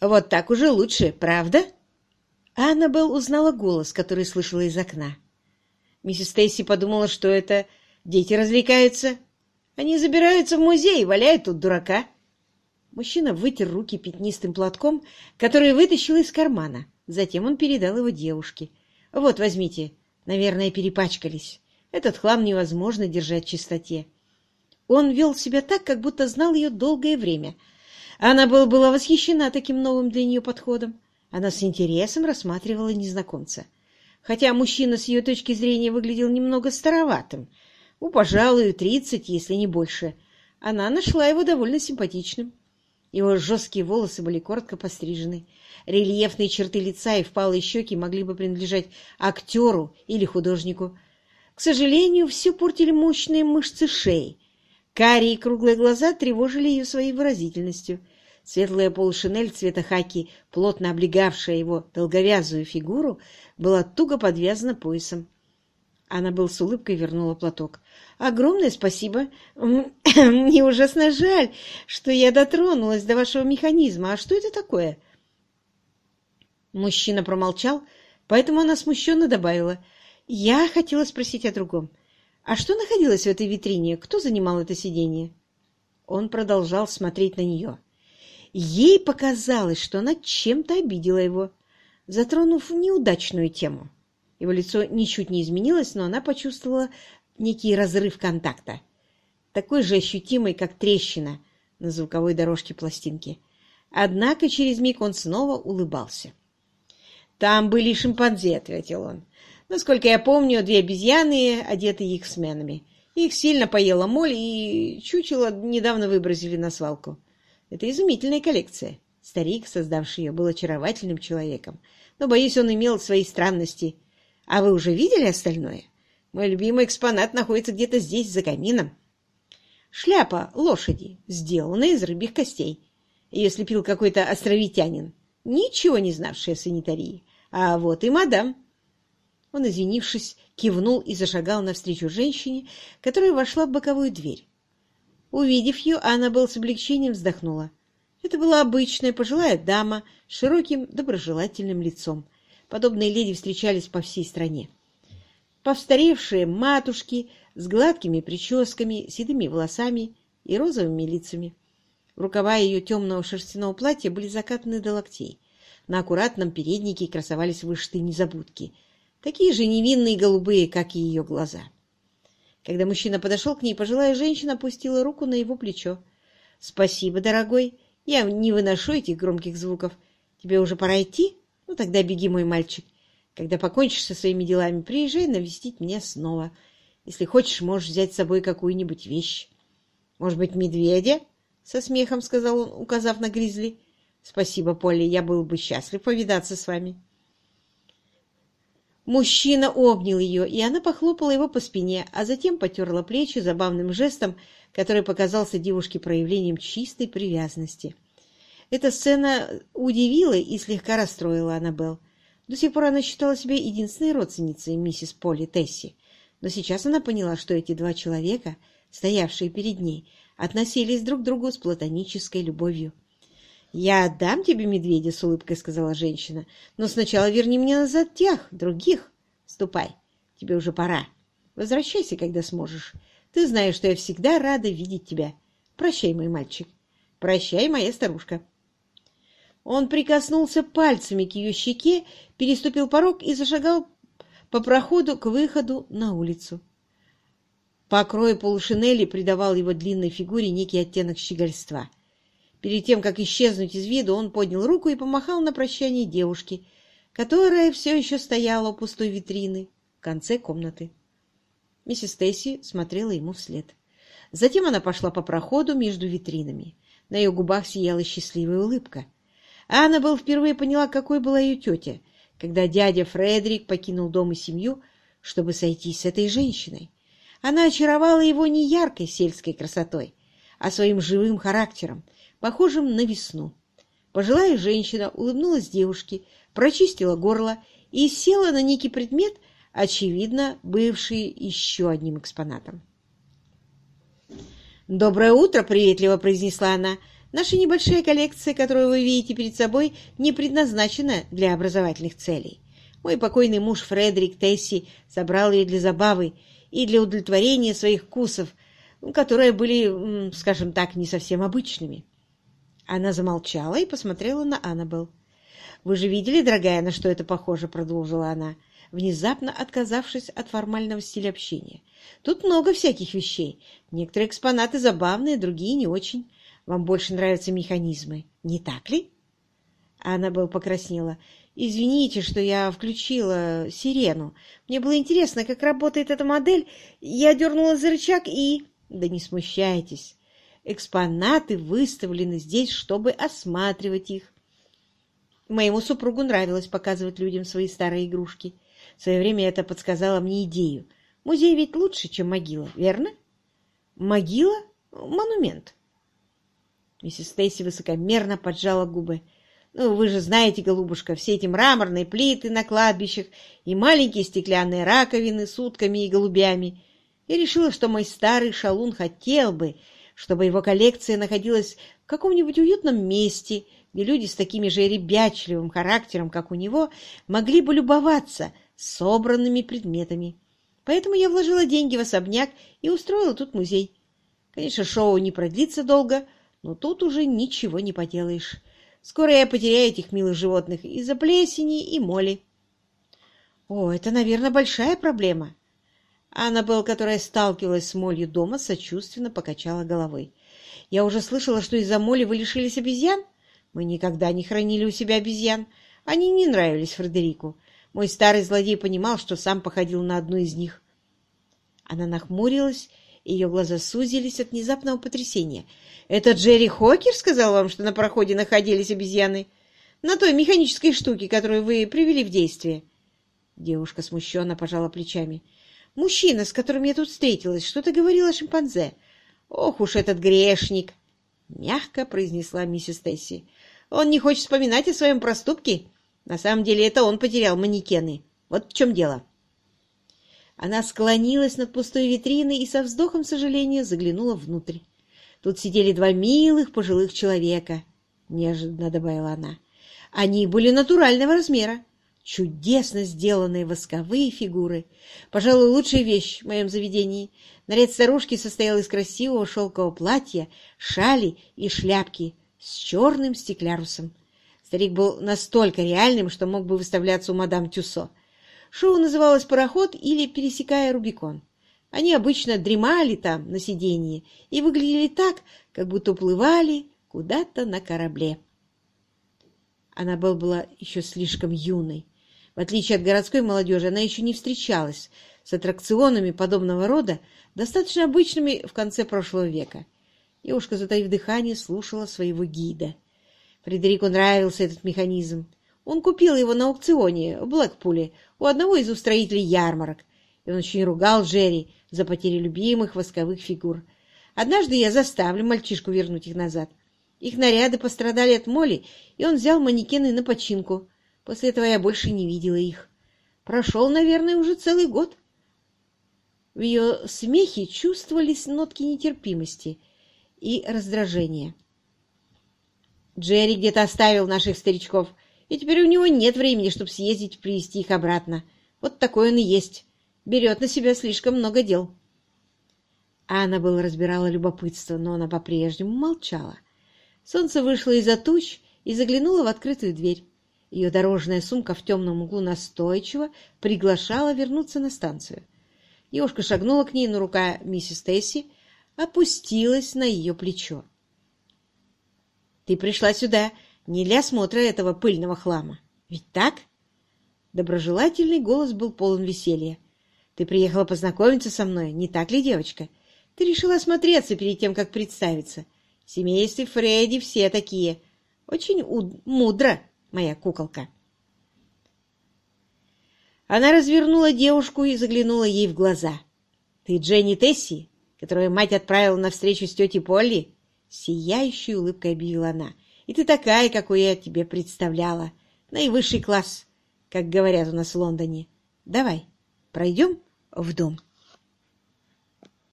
Вот так уже лучше, правда?» Аннабелл узнала голос, который слышала из окна. Миссис Стейси подумала, что это дети развлекаются. Они забираются в музей и валяют тут дурака. Мужчина вытер руки пятнистым платком, который вытащил из кармана. Затем он передал его девушке. «Вот, возьмите. Наверное, перепачкались. Этот хлам невозможно держать в чистоте». Он вел себя так, как будто знал ее долгое время. Она была, была восхищена таким новым для нее подходом. Она с интересом рассматривала незнакомца. Хотя мужчина с ее точки зрения выглядел немного староватым, у, пожалуй, тридцать, если не больше, она нашла его довольно симпатичным. Его жесткие волосы были коротко пострижены. Рельефные черты лица и впалые щеки могли бы принадлежать актеру или художнику. К сожалению, все портили мощные мышцы шеи. Карие круглые глаза тревожили ее своей выразительностью. Светлая полушинель цвета хаки, плотно облегавшая его долговязую фигуру, была туго подвязана поясом. Она был с улыбкой вернула платок. «Огромное спасибо. Мне ужасно жаль, что я дотронулась до вашего механизма. А что это такое?» Мужчина промолчал, поэтому она смущенно добавила. «Я хотела спросить о другом. А что находилось в этой витрине? Кто занимал это сиденье?» Он продолжал смотреть на нее. Ей показалось, что она чем-то обидела его, затронув неудачную тему. Его лицо ничуть не изменилось, но она почувствовала некий разрыв контакта, такой же ощутимый, как трещина на звуковой дорожке пластинки. Однако через миг он снова улыбался. «Там были шимпанзе», — ответил он. «Насколько я помню, две обезьяны, одетые их сменами. Их сильно поела моль, и чучело недавно выбросили на свалку. Это изумительная коллекция. Старик, создавший ее, был очаровательным человеком, но, боюсь, он имел свои странности — а вы уже видели остальное? Мой любимый экспонат находится где-то здесь, за камином. Шляпа лошади, сделанная из рыбьих костей. Ее слепил какой-то островитянин, ничего не знавший о санитарии. А вот и мадам. Он, извинившись, кивнул и зашагал навстречу женщине, которая вошла в боковую дверь. Увидев ее, Аннабелл с облегчением вздохнула. Это была обычная пожилая дама с широким доброжелательным лицом, Подобные леди встречались по всей стране. Повстаревшие матушки с гладкими прическами, седыми волосами и розовыми лицами. Рукава ее темного шерстяного платья были закатаны до локтей. На аккуратном переднике красовались вышитые незабудки, такие же невинные голубые, как и ее глаза. Когда мужчина подошел к ней, пожилая женщина опустила руку на его плечо. — Спасибо, дорогой. Я не выношу этих громких звуков. Тебе уже пора идти? Ну, тогда беги, мой мальчик. Когда покончишь со своими делами, приезжай навестить меня снова. Если хочешь, можешь взять с собой какую-нибудь вещь. Может быть, медведя? Со смехом сказал он, указав на Гризли. Спасибо, Полли, я был бы счастлив повидаться с вами. Мужчина обнял ее, и она похлопала его по спине, а затем потерла плечи забавным жестом, который показался девушке проявлением чистой привязанности. Эта сцена удивила и слегка расстроила Аннабелл. До сих пор она считала себя единственной родственницей миссис Полли Тесси, но сейчас она поняла, что эти два человека, стоявшие перед ней, относились друг к другу с платонической любовью. «Я отдам тебе медведя», — с улыбкой сказала женщина, «но сначала верни мне назад тех, других. Ступай, тебе уже пора. Возвращайся, когда сможешь. Ты знаешь, что я всегда рада видеть тебя. Прощай, мой мальчик. Прощай, моя старушка». Он прикоснулся пальцами к ее щеке, переступил порог и зашагал по проходу к выходу на улицу. Покрой полушинели придавал его длинной фигуре некий оттенок щегольства. Перед тем, как исчезнуть из виду, он поднял руку и помахал на прощание девушке, которая все еще стояла у пустой витрины в конце комнаты. Миссис Стейси смотрела ему вслед. Затем она пошла по проходу между витринами. На ее губах сияла счастливая улыбка — Аннабелл впервые поняла, какой была ее тетя, когда дядя Фредерик покинул дом и семью, чтобы сойтись с этой женщиной. Она очаровала его не яркой сельской красотой, а своим живым характером, похожим на весну. Пожилая женщина улыбнулась девушке, прочистила горло и села на некий предмет, очевидно, бывший еще одним экспонатом. «Доброе утро!» — приветливо произнесла она. Наша небольшая коллекция, которую вы видите перед собой, не предназначена для образовательных целей. Мой покойный муж Фредерик Тесси собрал ее для забавы и для удовлетворения своих вкусов, которые были, скажем так, не совсем обычными. Она замолчала и посмотрела на Аннабелл. «Вы же видели, дорогая, на что это похоже?» — продолжила она, внезапно отказавшись от формального стиля общения. «Тут много всяких вещей. Некоторые экспонаты забавные, другие не очень. Вам больше нравятся механизмы, не так ли?» Аннабелл покраснела. «Извините, что я включила сирену. Мне было интересно, как работает эта модель. Я дернула за рычаг и...» «Да не смущайтесь. Экспонаты выставлены здесь, чтобы осматривать их. Моему супругу нравилось показывать людям свои старые игрушки. В свое время это подсказало мне идею. Музей ведь лучше, чем могила, верно? Могила — монумент. Миссис Стейси высокомерно поджала губы. Ну, вы же знаете, голубушка, все эти мраморные плиты на кладбищах и маленькие стеклянные раковины с утками и голубями. Я решила, что мой старый шалун хотел бы, чтобы его коллекция находилась в каком-нибудь уютном месте, где люди с такими же ребячливым характером, как у него, могли бы любоваться собранными предметами. Поэтому я вложила деньги в особняк и устроила тут музей. Конечно, шоу не продлится долго, но тут уже ничего не поделаешь. Скоро я потеряю этих милых животных из-за плесени и моли. О, это, наверное, большая проблема. Аннабелл, которая сталкивалась с молью дома, сочувственно покачала головой. «Я уже слышала, что из-за моли вы лишились обезьян? Мы никогда не хранили у себя обезьян. Они не нравились Фредерику. Мой старый злодей понимал, что сам походил на одну из них». Она нахмурилась, и ее глаза сузились от внезапного потрясения. «Это Джерри Хокер сказал вам, что на проходе находились обезьяны? На той механической штуке, которую вы привели в действие?» Девушка смущенно пожала плечами. Мужчина, с которым я тут встретилась, что-то говорил о шимпанзе. Ох уж этот грешник! Мягко произнесла миссис Тесси. Он не хочет вспоминать о своем проступке. На самом деле это он потерял манекены. Вот в чем дело. Она склонилась над пустой витриной и со вздохом сожаления заглянула внутрь. Тут сидели два милых пожилых человека, — неожиданно добавила она. Они были натурального размера, чудесно сделанные восковые фигуры. Пожалуй, лучшая вещь в моем заведении. Наряд старушки состоял из красивого шелкового платья, шали и шляпки с черным стеклярусом. Старик был настолько реальным, что мог бы выставляться у мадам Тюсо. Шоу называлось «Пароход» или «Пересекая Рубикон». Они обычно дремали там на сиденье и выглядели так, как будто уплывали куда-то на корабле. Аннабелл была еще слишком юной, в отличие от городской молодежи, она еще не встречалась с аттракционами подобного рода, достаточно обычными в конце прошлого века. Девушка, затаив дыхание, слушала своего гида. Фредерику нравился этот механизм. Он купил его на аукционе в Блэкпуле у одного из устроителей ярмарок, и он очень ругал Джерри за потерю любимых восковых фигур. Однажды я заставлю мальчишку вернуть их назад. Их наряды пострадали от моли, и он взял манекены на починку. После этого я больше не видела их. Прошел, наверное, уже целый год. В ее смехе чувствовались нотки нетерпимости и раздражения. Джерри где-то оставил наших старичков, и теперь у него нет времени, чтобы съездить и привезти их обратно. Вот такой он и есть. Берет на себя слишком много дел. Анна была разбирала любопытство, но она по-прежнему молчала. Солнце вышло из-за туч и заглянуло в открытую дверь. Ее дорожная сумка в темном углу настойчиво приглашала вернуться на станцию. Девушка шагнула к ней, но рука миссис Тесси опустилась на ее плечо. «Ты пришла сюда не для осмотра этого пыльного хлама, ведь так?» Доброжелательный голос был полон веселья. «Ты приехала познакомиться со мной, не так ли, девочка? Ты решила осмотреться перед тем, как представиться. В семействе Фредди все такие. Очень мудро моя куколка. Она развернула девушку и заглянула ей в глаза. «Ты Дженни Тесси, которую мать отправила на встречу с тетей Полли?» Сияющей улыбкой объявила она. «И ты такая, какую я тебе представляла. Наивысший класс, как говорят у нас в Лондоне. Давай, пройдем в дом».